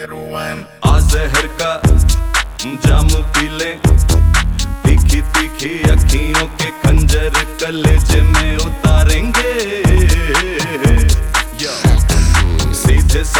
Pero...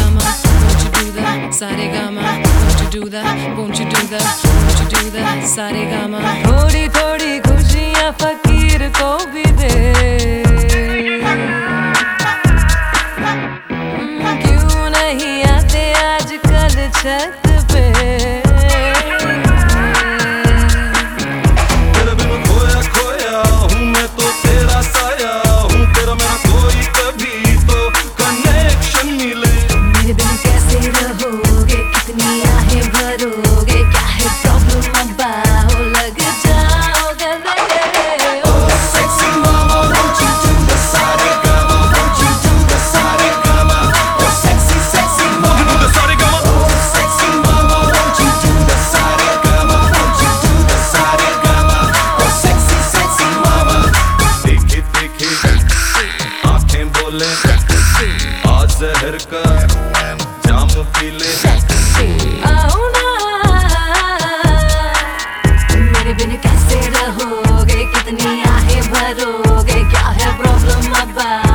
won't you do that won't you do that सारे गामा थोड़ी थोड़ी खुशियाँ फकीर को भी दे। क्यों नहीं आते आजकल छत ले। आज जहर का जाम पी ले कैसे रहोगे? कितनी भरोगे? क्या है प्रॉब्लम अब?